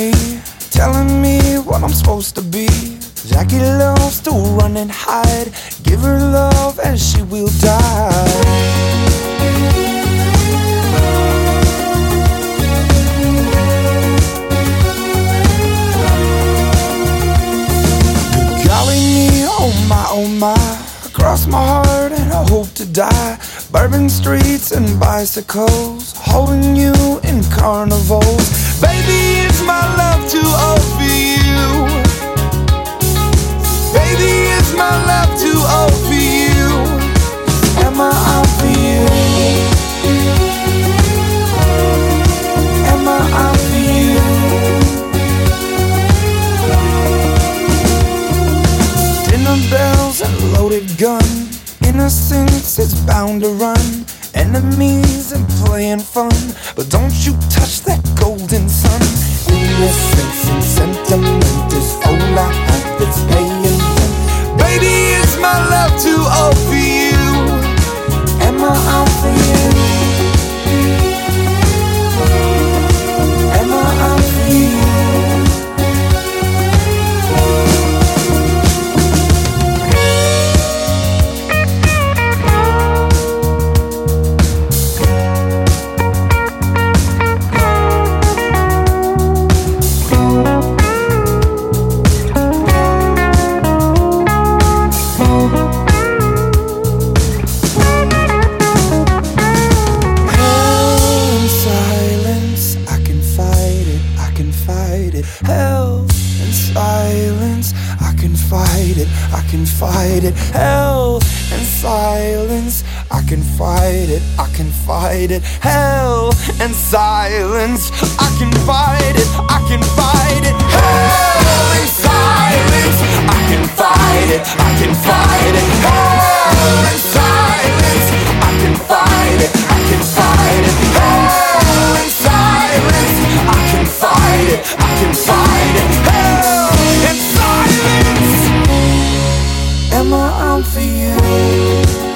me, telling me what I'm supposed to be. Jackie loves to run and hide. Give her love and she will die. Calling me, oh my, oh my. Cross my heart and I hope to die. Bourbon streets and bicycles, holding and loaded gun. Innocence is bound to run. Enemies and playing fun. But don't you touch that golden sun. Innocence it, I can fight it. Hell and silence, I can fight it, I can fight it. Hell and silence, I can fight it, I can got my arm for you.